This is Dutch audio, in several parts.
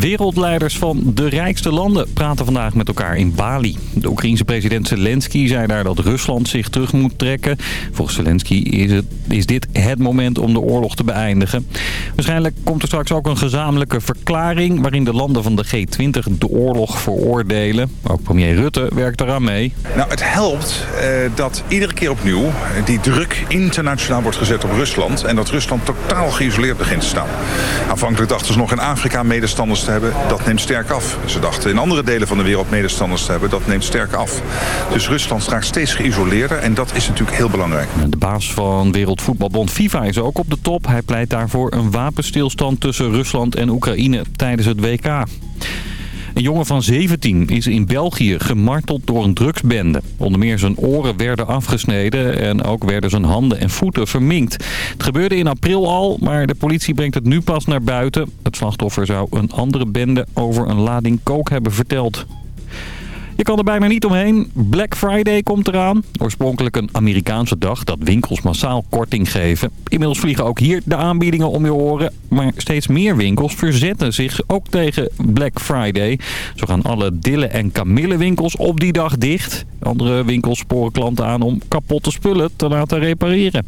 Wereldleiders van de rijkste landen praten vandaag met elkaar in Bali. De Oekraïense president Zelensky zei daar dat Rusland zich terug moet trekken. Volgens Zelensky is, het, is dit het moment om de oorlog te beëindigen. Waarschijnlijk komt er straks ook een gezamenlijke verklaring... waarin de landen van de G20 de oorlog veroordelen. Ook premier Rutte werkt eraan mee. Nou, het helpt eh, dat iedere keer opnieuw eh, die druk internationaal wordt gezet op Rusland... en dat Rusland totaal geïsoleerd begint te staan. Aanvankelijk dachten ze nog in Afrika medestanders dat neemt sterk af. Ze dachten in andere delen van de wereld medestanders te hebben, dat neemt sterk af. Dus Rusland straks steeds geïsoleerder en dat is natuurlijk heel belangrijk. De baas van Wereldvoetbalbond FIFA is ook op de top. Hij pleit daarvoor een wapenstilstand tussen Rusland en Oekraïne tijdens het WK. Een jongen van 17 is in België gemarteld door een drugsbende. Onder meer zijn oren werden afgesneden en ook werden zijn handen en voeten verminkt. Het gebeurde in april al, maar de politie brengt het nu pas naar buiten. Het slachtoffer zou een andere bende over een lading kook hebben verteld. Je kan er bijna niet omheen. Black Friday komt eraan. Oorspronkelijk een Amerikaanse dag dat winkels massaal korting geven. Inmiddels vliegen ook hier de aanbiedingen om je oren. Maar steeds meer winkels verzetten zich ook tegen Black Friday. Zo gaan alle dille- en kamillenwinkels op die dag dicht. Andere winkels sporen klanten aan om kapotte spullen te laten repareren.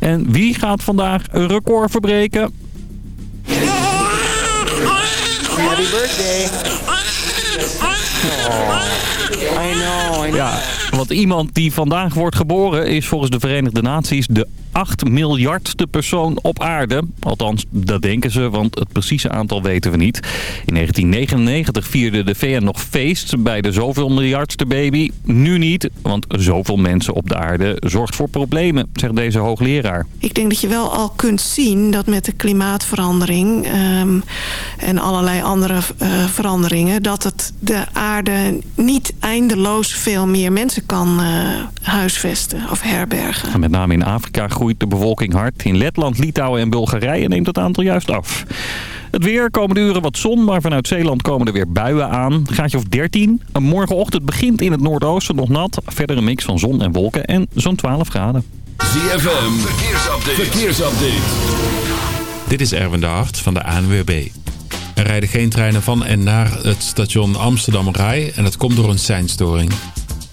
En wie gaat vandaag een record verbreken? Happy birthday! Ja, want iemand die vandaag wordt geboren is volgens de Verenigde Naties de 8 miljardste persoon op aarde. Althans, dat denken ze, want het precieze aantal weten we niet. In 1999 vierde de VN nog feest bij de zoveel miljardste baby. Nu niet, want zoveel mensen op de aarde zorgt voor problemen, zegt deze hoogleraar. Ik denk dat je wel al kunt zien dat met de klimaatverandering ehm, en allerlei andere eh, veranderingen... dat het de aarde niet eindeloos veel meer mensen kan eh, huisvesten of herbergen. met name in Afrika groeit de bevolking hard. In Letland, Litouwen en Bulgarije neemt dat aantal juist af. Het weer, komende uren wat zon, maar vanuit Zeeland komen er weer buien aan. Gaatje of 13. morgenochtend begint in het noordoosten nog nat. Verder een mix van zon en wolken en zo'n 12 graden. ZFM, verkeersupdate. verkeersupdate. Dit is Erwin de Hart van de ANWB. Er rijden geen treinen van en naar het station Amsterdam Rij. en dat komt door een seinstoring.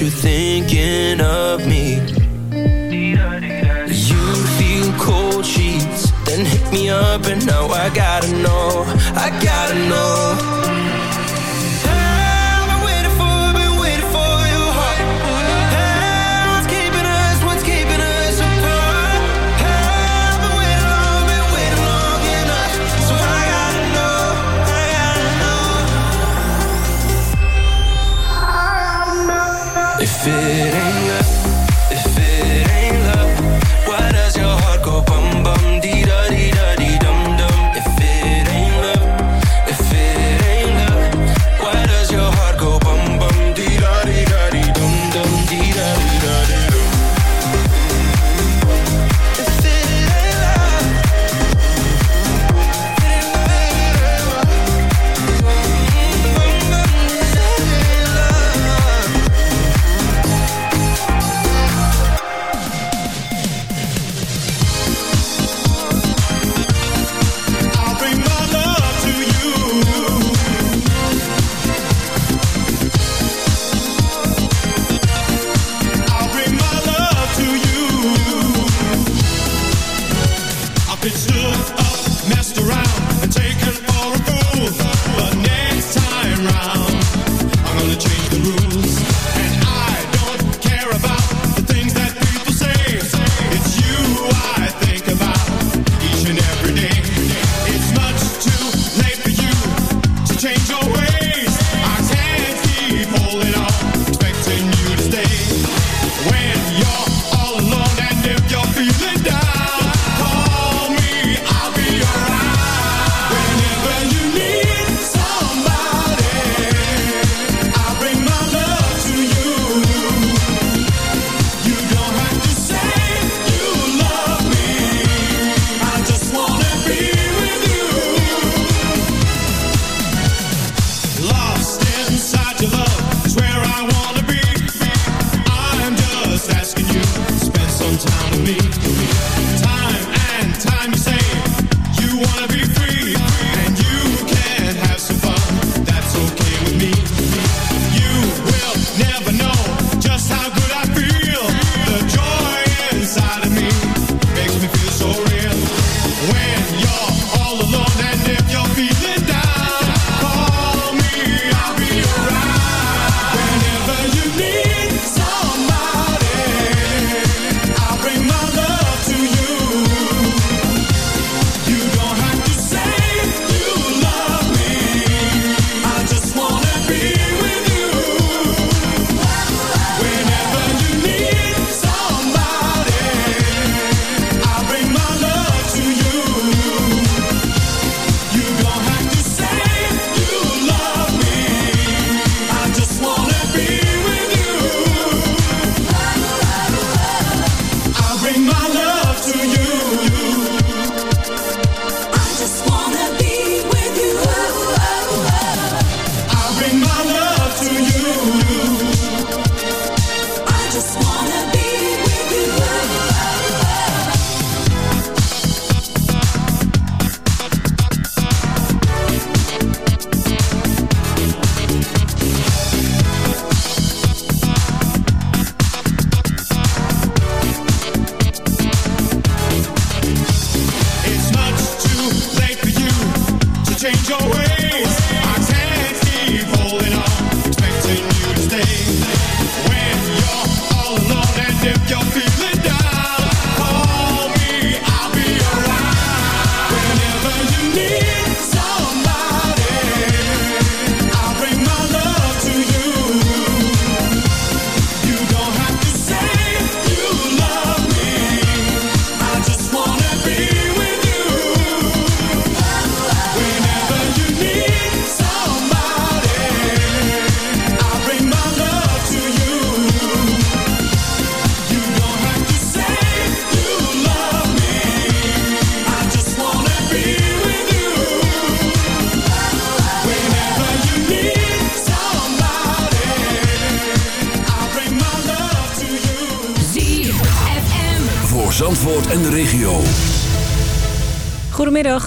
you thinking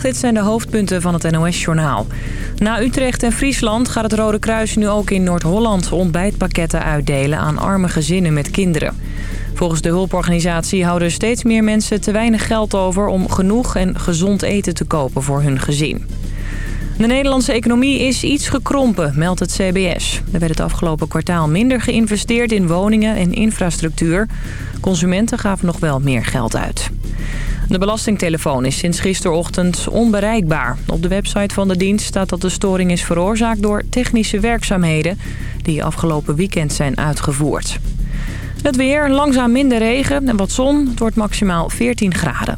dit zijn de hoofdpunten van het NOS-journaal. Na Utrecht en Friesland gaat het Rode Kruis nu ook in Noord-Holland ontbijtpakketten uitdelen aan arme gezinnen met kinderen. Volgens de hulporganisatie houden steeds meer mensen te weinig geld over om genoeg en gezond eten te kopen voor hun gezin. De Nederlandse economie is iets gekrompen, meldt het CBS. Er werd het afgelopen kwartaal minder geïnvesteerd in woningen en infrastructuur. Consumenten gaven nog wel meer geld uit. De belastingtelefoon is sinds gisterochtend onbereikbaar. Op de website van de dienst staat dat de storing is veroorzaakt door technische werkzaamheden... die afgelopen weekend zijn uitgevoerd. Het weer, langzaam minder regen en wat zon. Het wordt maximaal 14 graden.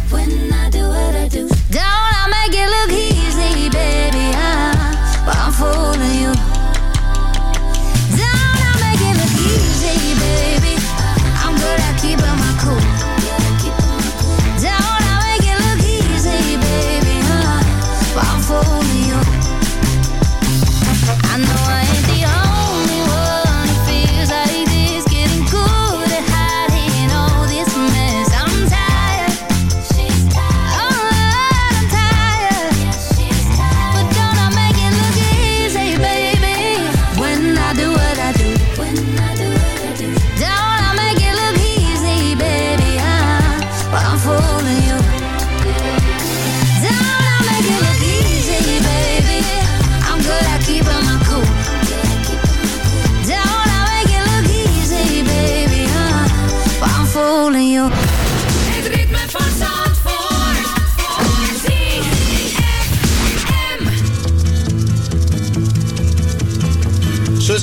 Oh.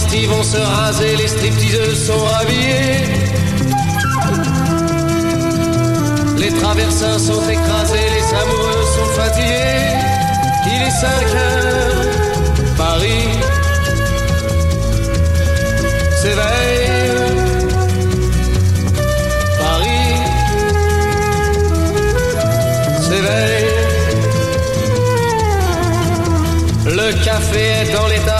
travestis vont se raser, les stripteaseuses sont rhabillées. Les traversins sont écrasés, les amoureux sont fatigués. Il est 5 heures, Paris s'éveille. Paris s'éveille. Le café est dans l'état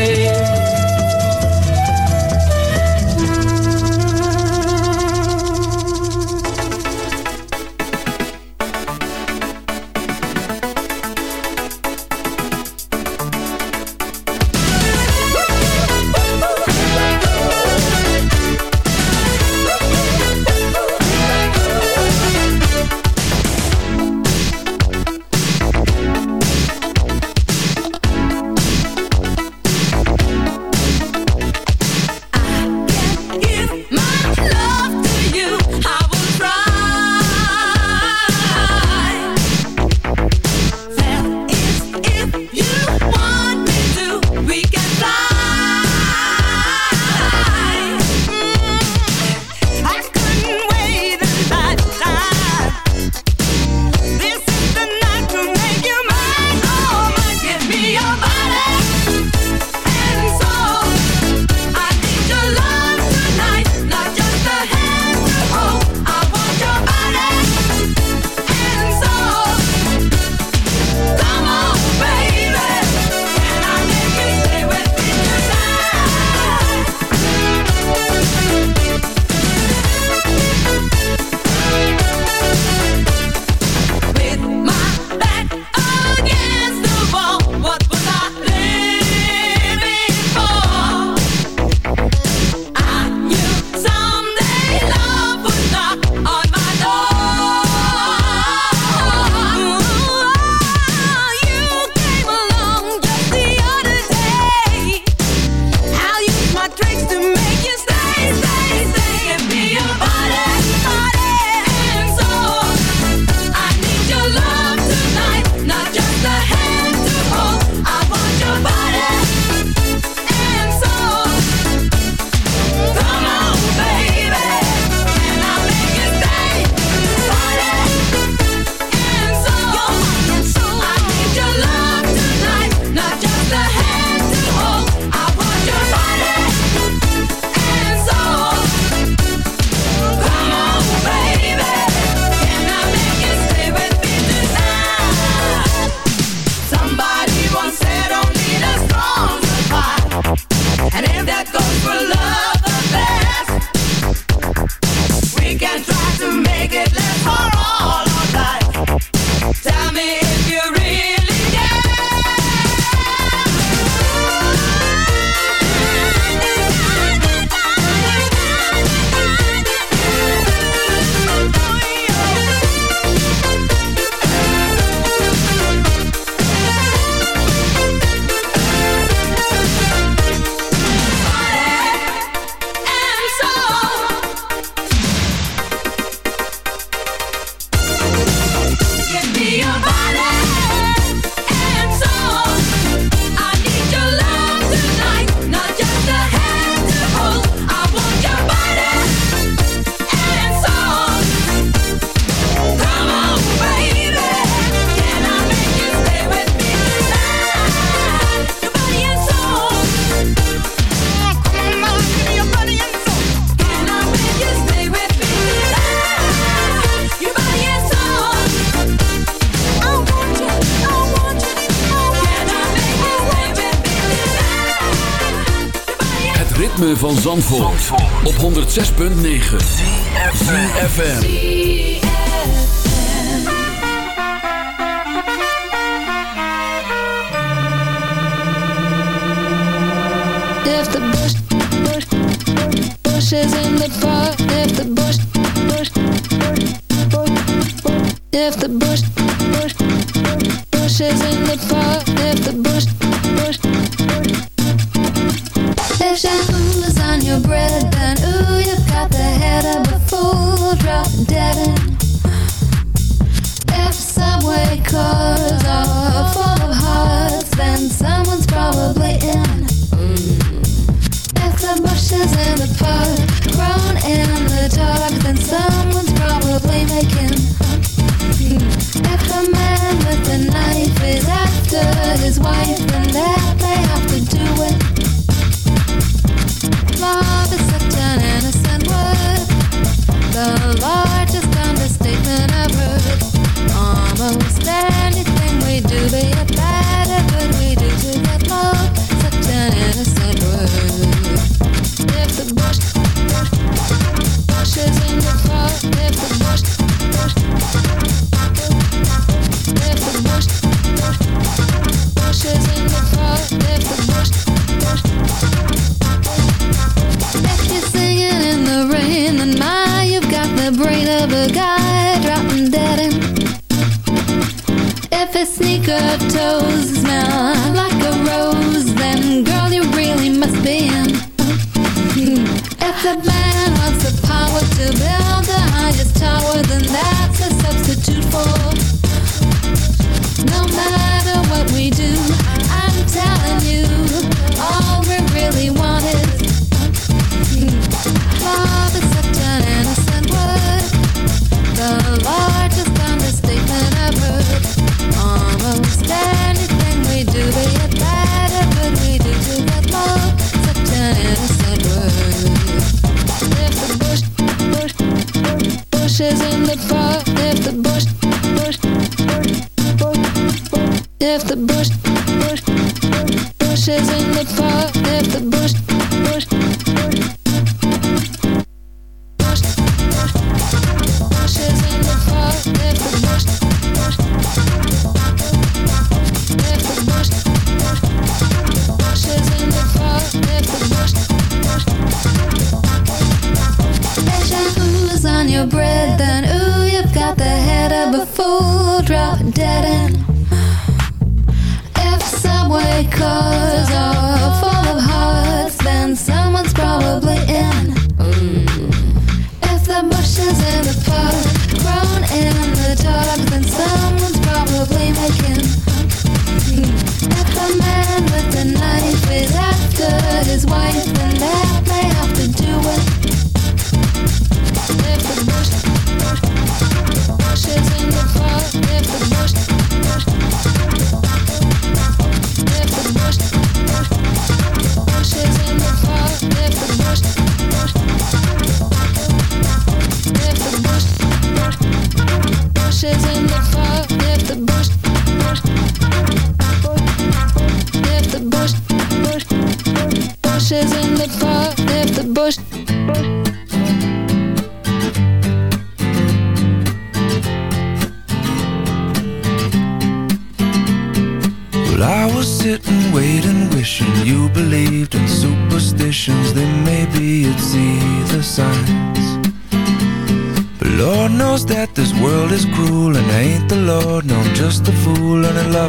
Antwoord op 106.9 FM. almost there. ashes in the fire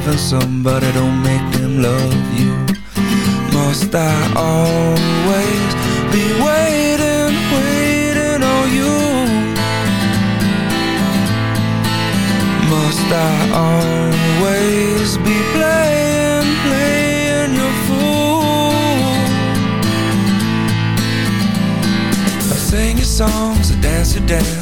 loving somebody Don't make them love you Must I always be waiting, waiting on you Must I always be playing, playing your fool I sing your songs, I dance your dance